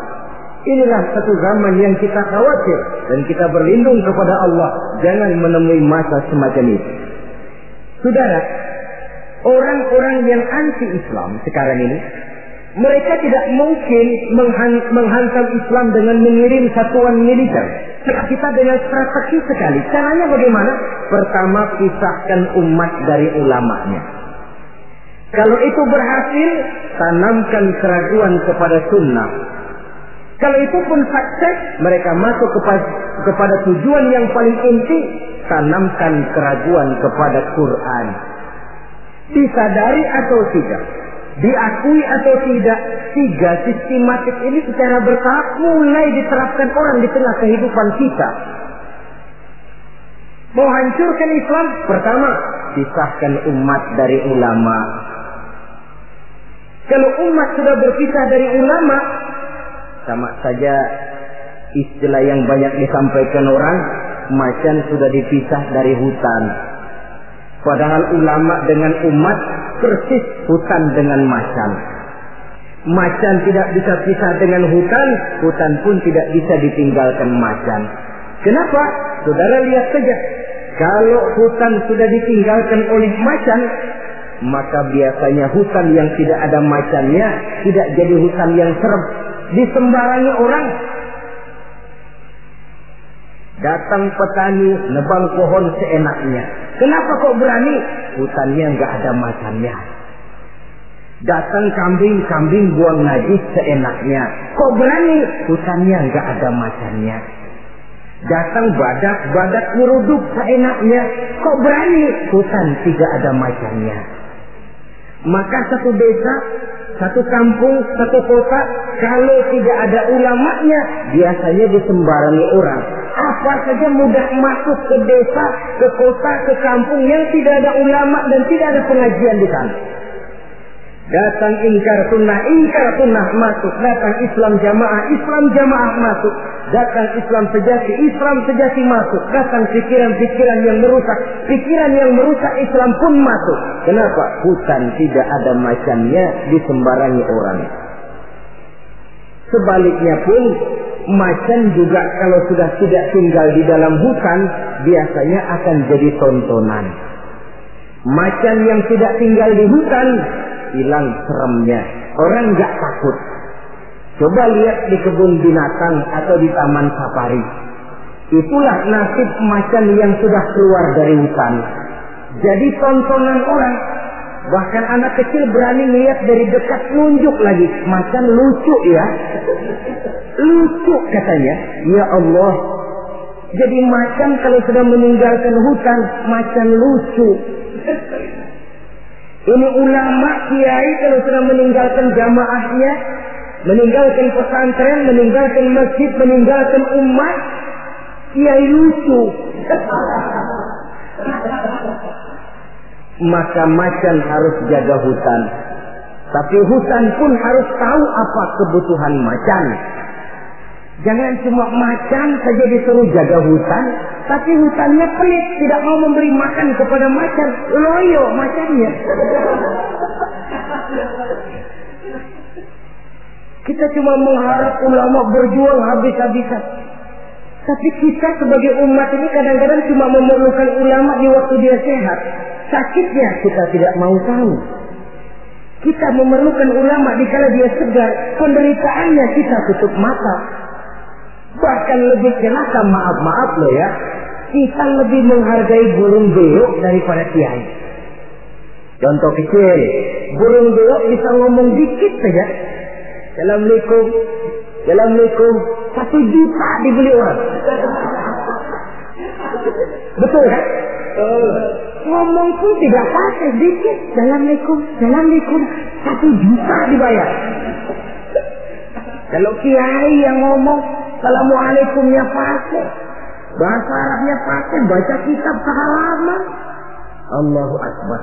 Inilah satu zaman yang kita khawatir dan kita berlindung kepada Allah. Jangan menemui masa semacam itu saudara orang-orang yang anti Islam sekarang ini mereka tidak mungkin menghantam Islam dengan mengirim satuan militer. Kita dengan strategi sekali. Caranya bagaimana? Pertama, pisahkan umat dari ulamanya. Kalau itu berhasil, tanamkan keraguan kepada sunnah. Kalau itu pun sukses, mereka masuk kepada, kepada tujuan yang paling inti, tanamkan keraguan kepada Quran. Disadari atau tidak, diakui atau tidak, tiga sistematik ini secara bertahap mulai diterapkan orang di tengah kehidupan kita. Mau hancurkan Islam, pertama, pisahkan umat dari ulama. Kalau umat sudah berpisah dari ulama, sama saja istilah yang banyak disampaikan orang, macan sudah dipisah dari hutan. Padahal ulama dengan umat persis hutan dengan macan. Macan tidak bisa pisah dengan hutan, hutan pun tidak bisa ditinggalkan macan. Kenapa? Saudara lihat saja. Kalau hutan sudah ditinggalkan oleh macan, maka biasanya hutan yang tidak ada macannya tidak jadi hutan yang serem. Disembarangi orang. Datang petani nebang pohon seenaknya. Kenapa kok berani? Hutannya nggak ada macannya. Datang kambing-kambing buang najis seenaknya. Kok berani? Hutannya nggak ada macannya. Datang badak-badak nyeruduk seenaknya. Kok berani? Hutan tidak ada macannya. Maka satu desa, satu kampung, satu kota, kalau tidak ada ulamanya, biasanya disembarangi orang. Apa saja mudah masuk ke desa, ke kota, ke kampung yang tidak ada ulama dan tidak ada pengajian di sana. Datang ingkar sunnah, ingkar sunnah masuk. Datang Islam jamaah, Islam jamaah masuk. Datang Islam sejati, Islam sejati masuk. Datang pikiran-pikiran yang merusak, pikiran yang merusak Islam pun masuk. Kenapa? Hutan tidak ada macannya disembarangi orang. Sebaliknya pun macan juga kalau sudah tidak tinggal di dalam hutan biasanya akan jadi tontonan. Macan yang tidak tinggal di hutan hilang seremnya. Orang nggak takut. Coba lihat di kebun binatang atau di taman safari. Itulah nasib macan yang sudah keluar dari hutan. Jadi tontonan orang. Bahkan anak kecil berani lihat dari dekat nunjuk lagi. Macan lucu ya. Lucu katanya. Ya Allah. Jadi macan kalau sudah meninggalkan hutan. Macan lucu. Ini ulama kiai kalau sudah meninggalkan jamaahnya, meninggalkan pesantren, meninggalkan masjid, meninggalkan umat, kiai lucu. Maka macan harus jaga hutan. Tapi hutan pun harus tahu apa kebutuhan macan. Jangan cuma macan saja disuruh jaga hutan, tapi hutannya pelit, tidak mau memberi makan kepada macan. Loyo macannya. Kita cuma mengharap ulama berjuang habis-habisan. Tapi kita sebagai umat ini kadang-kadang cuma memerlukan ulama di waktu dia sehat. Sakitnya kita tidak mau tahu. Kita memerlukan ulama di kala dia segar. Penderitaannya kita tutup mata. Bahkan lebih celaka maaf-maaf loh ya. Kita lebih menghargai burung beok daripada kiai. Contoh kecil, burung beok bisa ngomong dikit saja. Assalamualaikum. Assalamualaikum. Satu juta dibeli orang. Betul kan? Ngomong pun tidak pakai sedikit. Assalamualaikum. Assalamualaikum. Satu juta dibayar. Kalau kiai yang ngomong Assalamualaikumnya pakai. Bahasa Arabnya pakai. Baca kitab sehalaman. Allahu Akbar.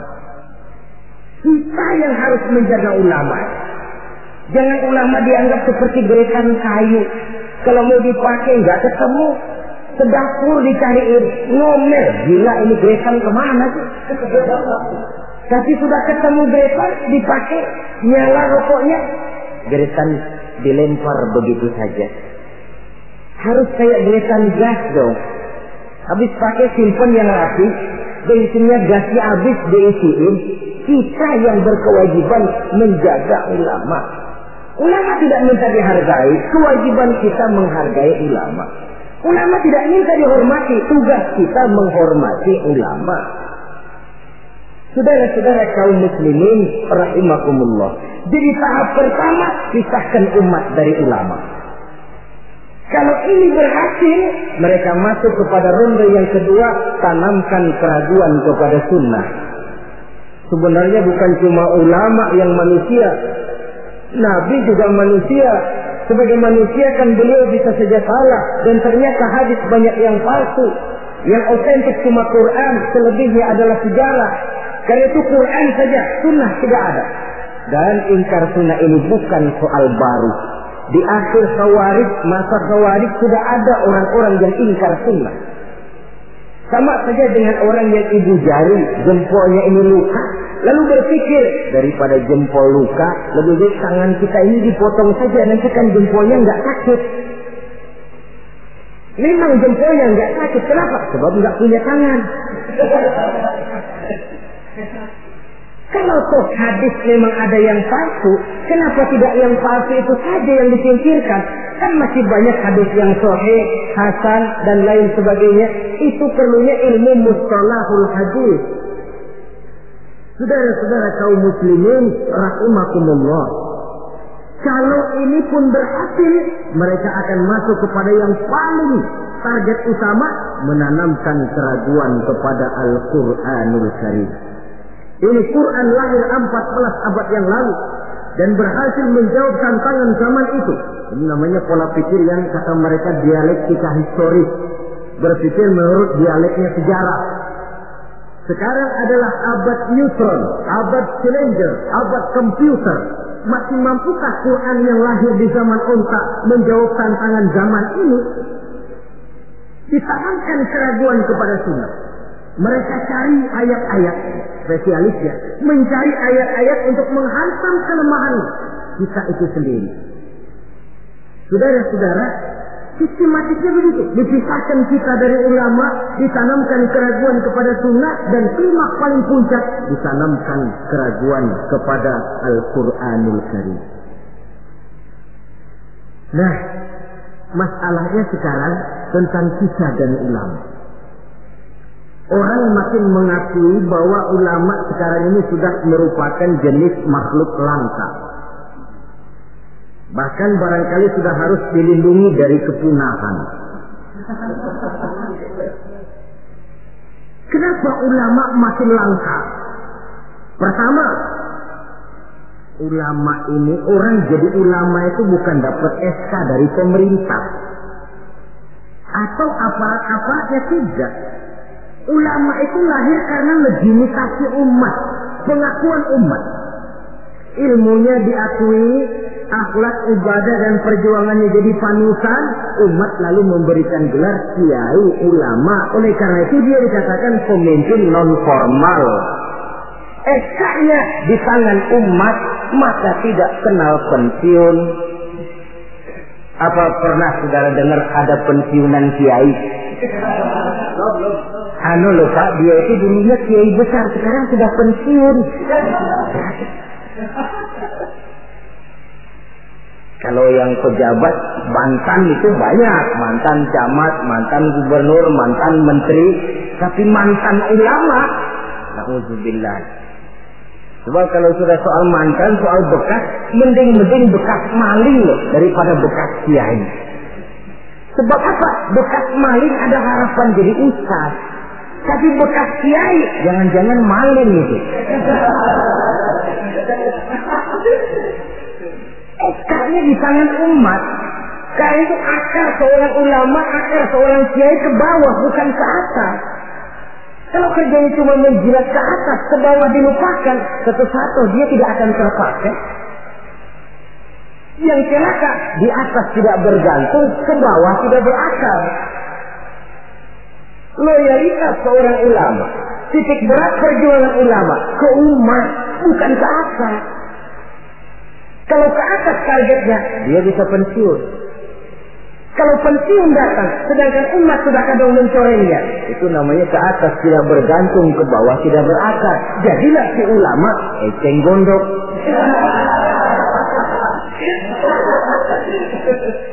Kita yang harus menjaga ulama. Jangan ulama dianggap seperti gerakan kayu. Kalau mau dipakai nggak ketemu. Sedapur dicariin. Ngomel. Gila ini gerakan ke mana sih? Tapi sudah ketemu gerakan dipakai. Nyala rokoknya. Gerakan dilempar begitu saja. Harus kayak gerakan gas dong. Habis pakai simpen yang rapi, bensinnya gasnya habis diisiin, kita yang berkewajiban menjaga ulama. Ulama tidak minta dihargai, kewajiban kita menghargai ulama. Ulama tidak minta dihormati, tugas kita menghormati ulama. Saudara-saudara kaum muslimin rahimakumullah. Jadi tahap pertama pisahkan umat dari ulama. Kalau ini berhasil, mereka masuk kepada ronde yang kedua, tanamkan keraguan kepada sunnah. Sebenarnya bukan cuma ulama yang manusia, Nabi juga manusia. Sebagai manusia kan beliau bisa saja salah dan ternyata hadis banyak yang palsu. Yang otentik cuma Quran, selebihnya adalah sejarah. Karena itu Quran saja, sunnah tidak ada. Dan ingkar sunnah ini bukan soal baru. Di akhir khawarij, masa khawarij sudah ada orang-orang yang ingkar sunnah. Sama saja dengan orang yang ibu jari, jempolnya ini luka. Lalu berpikir, daripada jempol luka, lebih baik tangan kita ini dipotong saja, nanti kan jempolnya nggak sakit. Memang jempolnya nggak sakit, kenapa? Sebab nggak punya tangan. Kalau toh hadis memang ada yang palsu, kenapa tidak yang palsu itu saja yang disingkirkan? Kan masih banyak hadis yang sahih, hasan dan lain sebagainya. Itu perlunya ilmu mustalahul hadis. Saudara-saudara kaum muslimin rahimakumullah. Kalau ini pun berhasil, mereka akan masuk kepada yang paling target utama menanamkan keraguan kepada Al-Qur'anul Karim. Ini Quran lahir 14 abad yang lalu dan berhasil menjawab tantangan zaman itu. Ini namanya pola pikir yang kata mereka dialektika historis. Berpikir menurut dialeknya sejarah. Sekarang adalah abad neutron, abad cylinder, abad komputer. Masih mampukah Quran yang lahir di zaman unta menjawab tantangan zaman ini? Ditanamkan keraguan kepada sunnah. Mereka cari ayat-ayat spesialisnya, mencari ayat-ayat untuk menghantam kelemahan kita itu sendiri. Saudara-saudara, sistematiknya begitu. Dipisahkan kita dari ulama, ditanamkan keraguan kepada sunnah, dan klimak paling puncak, ditanamkan keraguan kepada Al-Quranul Karim. Nah, masalahnya sekarang tentang kita dan ulama. Orang makin mengakui bahwa ulama sekarang ini sudah merupakan jenis makhluk langka. Bahkan barangkali sudah harus dilindungi dari kepunahan. Kenapa ulama makin langka? Pertama, ulama ini orang jadi ulama itu bukan dapat SK dari pemerintah atau aparat-aparatnya tidak. Ulama itu lahir karena legitimasi umat, pengakuan umat. Ilmunya diakui, akhlak ibadah dan perjuangannya jadi panutan, umat lalu memberikan gelar kiai ulama. Oleh karena itu dia dikatakan pemimpin non formal. SK-nya di tangan umat, maka tidak kenal pensiun. Apa pernah saudara dengar ada pensiunan kiai? *laughs* Anu loh Pak, dia itu dulunya kiai besar, sekarang sudah pensiun. Kalau yang pejabat mantan itu banyak, mantan camat, mantan gubernur, mantan menteri, tapi mantan ulama, alhamdulillah. Sebab kalau sudah soal mantan, soal bekas, mending-mending bekas maling loh daripada bekas kiai. Sebab apa? Bekas maling ada harapan jadi ustaz. Tapi bekas kiai, jangan-jangan maling itu. SK-nya di tangan umat. Karena itu akar seorang ulama, akar seorang kiai ke bawah, bukan ke atas. Kalau kerjanya cuma menjilat ke atas, ke bawah dilupakan, satu-satu dia tidak akan terpakai. Yang celaka, di atas tidak bergantung, ke bawah tidak berakar. Loyalitas seorang ulama, titik berat perjuangan ulama, ke umat, bukan ke atas. Kalau ke atas targetnya, dia bisa pensiun. Kalau pensiun datang, sedangkan umat sudah kadang mencorengnya. Itu namanya ke atas tidak bergantung, ke bawah tidak berakar. Jadilah si ulama eceng gondok.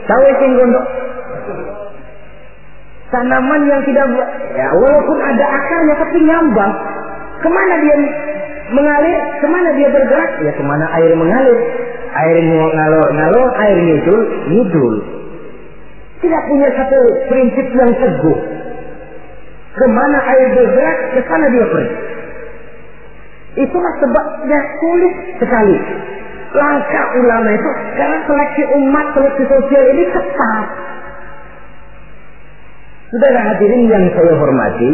Tahu eceng gondok? Tanaman yang tidak ya walaupun ada akarnya tapi nyambang. Ke mana dia mengalir? Ke mana dia bergerak? Ya ke mana air mengalir? Air ngalor ngalor, air ngidul ngidul. Tidak punya satu prinsip yang teguh. Ke mana air bergerak, ke sana dia pergi. Itulah sebabnya sulit sekali. Langkah ulama itu karena seleksi umat, seleksi sosial ini ketat. Saudara hadirin yang saya hormati,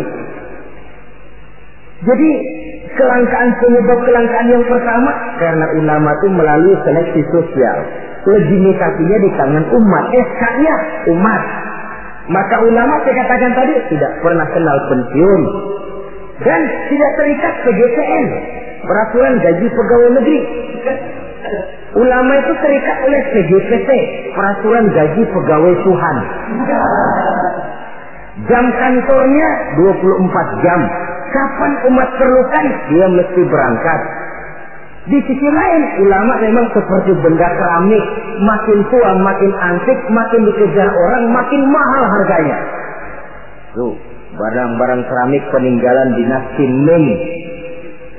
jadi kelangkaan penyebab kelangkaan yang pertama karena ulama itu melalui seleksi sosial. Legitimasinya di tangan umat, SK-nya umat. Maka ulama saya katakan tadi tidak pernah kenal pensiun dan tidak terikat PGPN, peraturan gaji pegawai negeri. Ulama itu terikat oleh PGPT, peraturan gaji pegawai Tuhan. Jam kantornya 24 jam. Kapan umat perlukan, dia mesti berangkat. Di sisi lain, ulama memang seperti benda keramik. Makin tua, makin antik, makin dikejar orang, makin mahal harganya. Tuh, barang-barang keramik peninggalan dinasti Ming.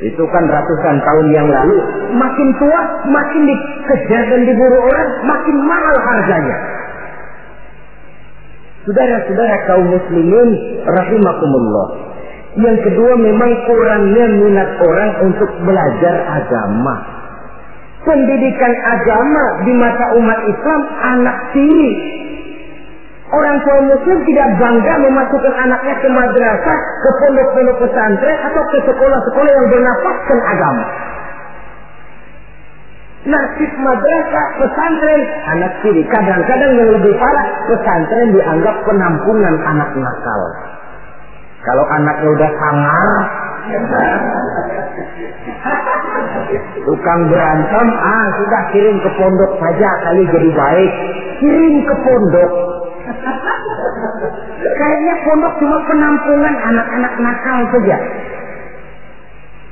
Itu kan ratusan tahun yang lalu. Makin tua, makin dikejar dan diburu orang, makin mahal harganya. Saudara-saudara kaum muslimin rahimakumullah. Yang kedua memang kurangnya minat orang untuk belajar agama. Pendidikan agama di mata umat Islam anak tiri. Orang tua muslim tidak bangga memasukkan anaknya ke madrasah, ke pondok-pondok pesantren atau ke sekolah-sekolah yang bernafaskan agama. Nasib madrasah, pesantren, anak tiri. Kadang-kadang yang lebih parah, pesantren dianggap penampungan anak nakal. Kalau anaknya udah sangar, tukang berantem, ah sudah kirim ke pondok saja kali jadi baik. Kirim ke pondok. Kayaknya pondok cuma penampungan anak-anak nakal saja.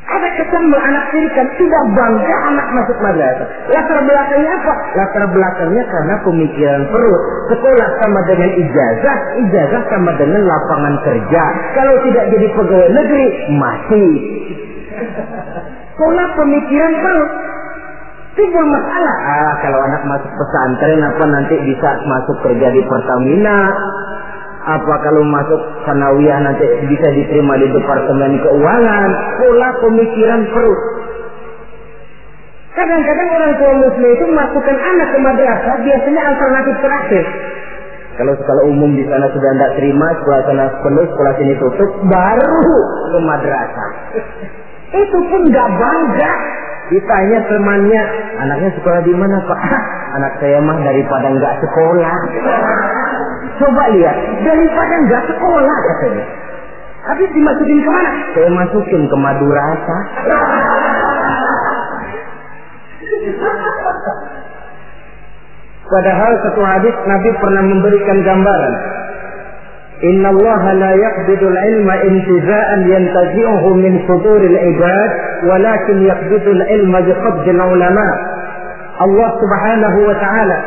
Ada kesan anak kan tidak bangga anak masuk madrasah. Latar belakangnya apa? Latar belakangnya karena pemikiran perut. Sekolah sama dengan ijazah, ijazah sama dengan lapangan kerja. Kalau tidak jadi pegawai negeri, mati. Sekolah pemikiran perut. Timbul masalah. Ah, kalau anak masuk pesantren apa nanti bisa masuk kerja di Pertamina, apa kalau masuk sanawiyah nanti bisa diterima di departemen keuangan? Pola pemikiran perut. Kadang-kadang orang tua muslim itu masukkan anak ke madrasah biasanya alternatif terakhir. Kalau sekolah umum di sana sudah tidak terima sekolah sana penuh sekolah sini tutup baru ke madrasah. Itu pun nggak bangga. Ditanya temannya anaknya sekolah di mana pak? *laughs* Anak saya mah daripada nggak sekolah Coba lihat, daripada nggak sekolah katanya. Habis dimasukin ke mana? Saya masukin ke Madurasa. Padahal satu hadis Nabi pernah memberikan gambaran. Inna Allah la yaqbidul ilma intiza'an yantazi'uhu min suduril ibad, walakin yaqbidul ilma biqabdil ulama. Allah subhanahu wa ta'ala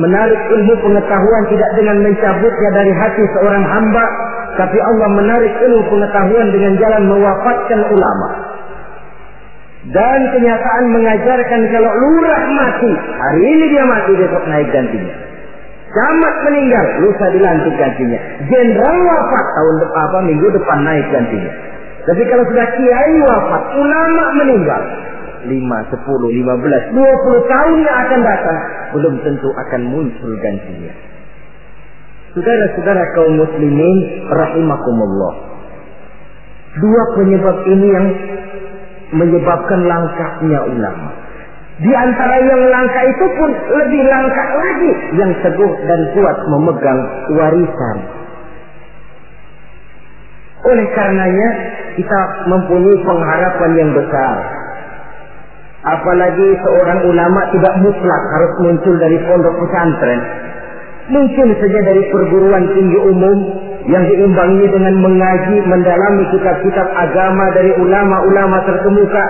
menarik ilmu pengetahuan tidak dengan mencabutnya dari hati seorang hamba, tapi Allah menarik ilmu pengetahuan dengan jalan mewafatkan ulama. Dan kenyataan mengajarkan kalau lurah mati, hari ini dia mati, besok naik gantinya. Camat meninggal, lusa dilantik gantinya. Jenderal wafat, tahun depan apa, minggu depan naik gantinya. Tapi kalau sudah kiai wafat, ulama meninggal, 5, 10, 15, 20 tahun yang akan datang, belum tentu akan muncul gantinya. Saudara-saudara kaum muslimin rahimakumullah. Dua penyebab ini yang menyebabkan langkahnya ulama. Di antara yang langka itu pun lebih langka lagi yang teguh dan kuat memegang warisan. Oleh karenanya kita mempunyai pengharapan yang besar. Apalagi seorang ulama tidak mutlak harus muncul dari pondok pesantren. Mungkin saja dari perguruan tinggi umum yang diimbangi dengan mengaji, mendalami kitab-kitab agama dari ulama-ulama terkemuka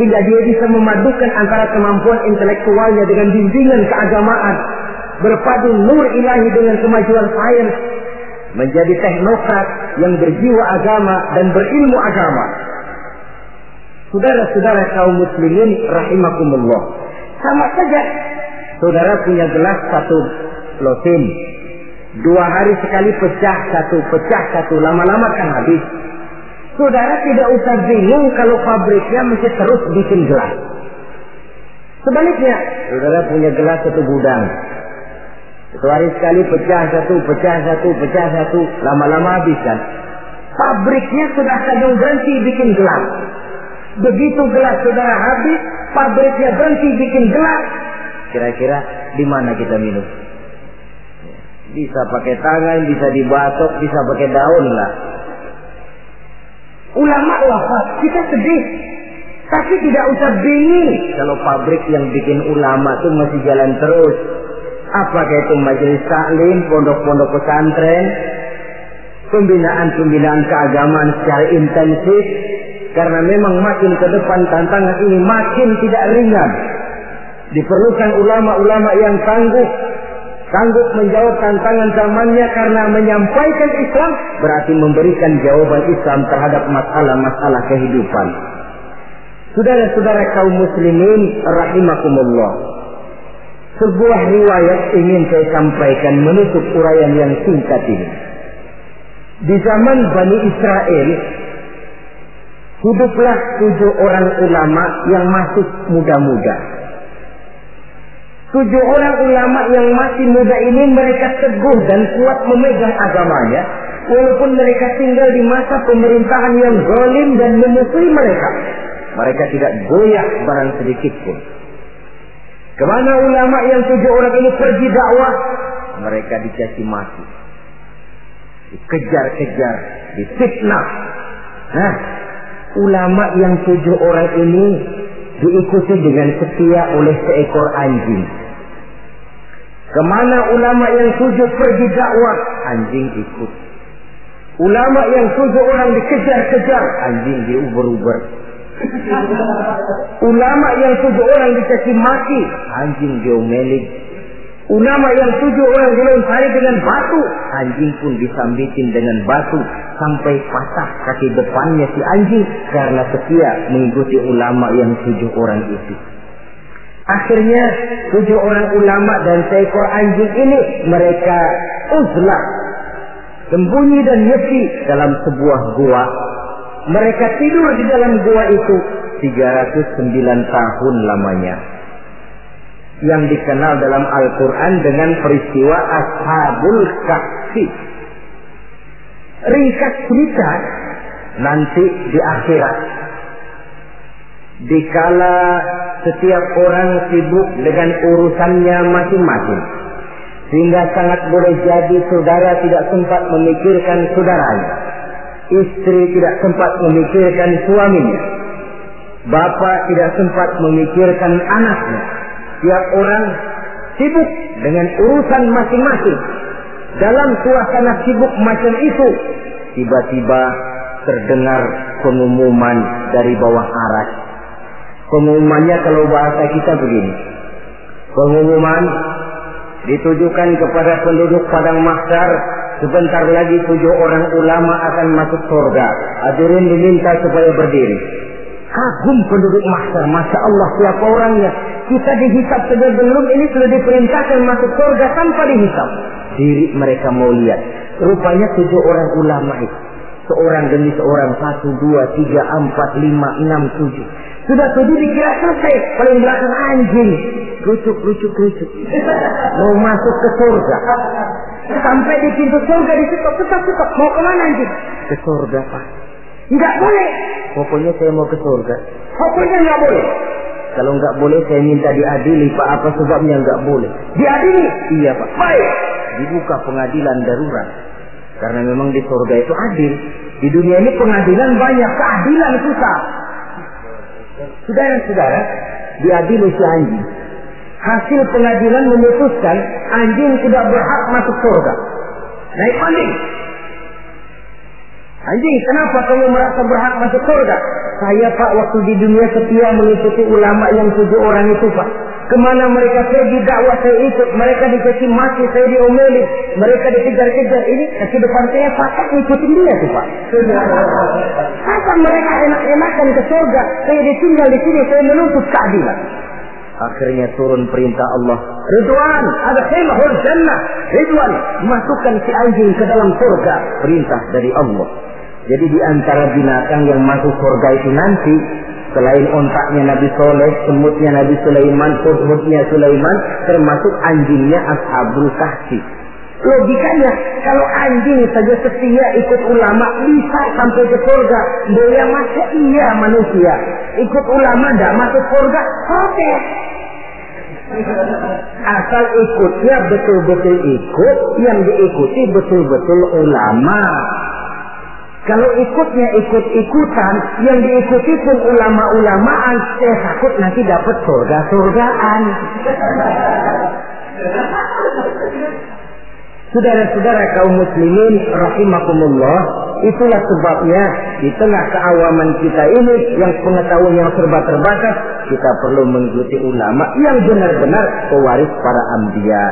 hingga dia bisa memadukan antara kemampuan intelektualnya dengan bimbingan keagamaan berpadu nur ilahi dengan kemajuan sains menjadi teknokrat yang berjiwa agama dan berilmu agama saudara-saudara kaum muslimin rahimakumullah sama saja saudara punya gelas satu lotin Dua hari sekali pecah satu, pecah satu, lama-lama kan habis. Saudara tidak usah bingung kalau pabriknya mesti terus bikin gelas. Sebaliknya, saudara punya gelas satu gudang. Satu hari sekali pecah satu, pecah satu, pecah satu, lama-lama habis kan. Pabriknya sudah kadang berhenti bikin gelas. Begitu gelas saudara habis, pabriknya berhenti bikin gelas. Kira-kira di mana kita minum? Bisa pakai tangan, bisa dibatok, bisa pakai daun lah. Ulama wafat, kita sedih. Tapi tidak usah bingung kalau pabrik yang bikin ulama itu masih jalan terus. Apakah itu majelis taklim, pondok-pondok pesantren, pembinaan-pembinaan keagamaan secara intensif, karena memang makin ke depan tantangan ini makin tidak ringan. Diperlukan ulama-ulama yang tangguh, sanggup menjawab tantangan zamannya karena menyampaikan Islam berarti memberikan jawaban Islam terhadap masalah-masalah kehidupan. Saudara-saudara kaum muslimin rahimakumullah. Sebuah riwayat ingin saya sampaikan menutup uraian yang singkat ini. Di zaman Bani Israel, hiduplah tujuh orang ulama yang masih muda-muda. Tujuh orang ulama yang masih muda ini mereka teguh dan kuat memegang agamanya. Walaupun mereka tinggal di masa pemerintahan yang zalim dan memusuhi mereka. Mereka tidak goyah barang sedikit pun. Ke mana ulama yang tujuh orang ini pergi dakwah? Mereka dicaci maki. Dikejar-kejar, difitnah. Nah, ulama yang tujuh orang ini diikuti dengan setia oleh seekor anjing. Kemana ulama yang tujuh pergi dakwah, anjing ikut. Ulama yang tujuh orang dikejar-kejar, anjing diuber-uber. *laughs* ulama yang tujuh orang dicaci maki, anjing diomelin. Ulama yang tujuh orang dilontari dengan batu, anjing pun disambitin dengan batu sampai patah kaki depannya si anjing karena setia mengikuti ulama yang tujuh orang itu. Akhirnya tujuh orang ulama dan seekor anjing ini mereka uzlah sembunyi dan nyepi dalam sebuah gua. Mereka tidur di dalam gua itu 309 tahun lamanya. Yang dikenal dalam Al-Quran dengan peristiwa Ashabul Kahfi. Ringkas cerita nanti di akhirat. Dikala setiap orang sibuk dengan urusannya masing-masing. Sehingga sangat boleh jadi saudara tidak sempat memikirkan saudaranya. Istri tidak sempat memikirkan suaminya. Bapak tidak sempat memikirkan anaknya. Tiap orang sibuk dengan urusan masing-masing. Dalam suasana sibuk macam itu, tiba-tiba terdengar pengumuman dari bawah aras Pengumumannya kalau bahasa kita begini. Pengumuman ditujukan kepada penduduk padang mahsyar sebentar lagi tujuh orang ulama akan masuk surga. Hadirin diminta supaya berdiri. Kagum penduduk mahsyar, Masya Allah siapa orangnya. Kita dihisap saja belum, ini sudah diperintahkan masuk surga tanpa dihisap. Diri mereka mau lihat. Rupanya tujuh orang ulama itu. Seorang demi seorang, satu, dua, tiga, empat, lima, enam, tujuh. Sudah tujuh dikira selesai. Paling belakang anjing. Lucu, lucu, lucu. Mau masuk ke surga. Sampai di pintu surga di situ, tetap, tetap. Mau ke mana anjing? Ke surga, Pak. Enggak boleh. Pokoknya saya mau ke surga. Pokoknya enggak boleh. Kalau enggak boleh saya minta diadili Pak apa sebabnya enggak boleh? Diadili? Iya Pak. Baik. Dibuka pengadilan darurat. Karena memang di surga itu adil. Di dunia ini pengadilan banyak, keadilan susah. Saudara-saudara, diadili si anjing. Hasil pengadilan memutuskan anjing tidak berhak masuk surga. Naik banding. Anjing, kenapa kamu merasa berhak masuk surga? Saya pak waktu di dunia setia mengikuti ulama yang tujuh orang itu pak. Ke mana mereka pergi dakwah saya ikut. Mereka dicaci mati, saya diomelin. Mereka dikejar-kejar. Ini kaki depan saya patah ngikutin dia tuh pak. Kapan mereka enak-enakan ke surga? Saya ditinggal di sini, saya menuntut keadilan. Akhirnya turun perintah Allah. Ridwan, ada khilahul jannah. Ridwan, masukkan si anjing ke dalam surga. Perintah dari Allah. Jadi di antara binatang yang masuk surga itu nanti selain ontaknya Nabi Soleh, semutnya Nabi Sulaiman, hudhudnya Sulaiman, termasuk anjingnya Ashabul Kahfi. Logikanya, kalau anjing saja setia ikut ulama bisa sampai ke surga. Dia masa iya manusia. Ikut ulama tidak masuk surga, oke. Asal ikutnya betul-betul ikut, yang diikuti betul-betul ulama. Kalau ikutnya ikut-ikutan, yang diikuti pun ulama-ulamaan, saya takut nanti dapat surga-surgaan. Saudara-saudara kaum muslimin rahimakumullah, itulah sebabnya di tengah keawaman kita ini yang pengetahuan yang serba terbatas, kita perlu mengikuti ulama yang benar-benar pewaris para ambia.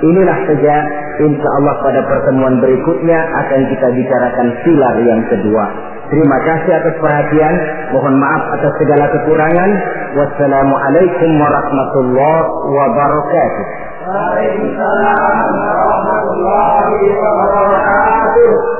Inilah saja insya Allah pada pertemuan berikutnya akan kita bicarakan pilar yang kedua. Terima kasih atas perhatian. Mohon maaf atas segala kekurangan. Wassalamualaikum warahmatullahi wabarakatuh. Waalaikumsalam warahmatullahi wabarakatuh.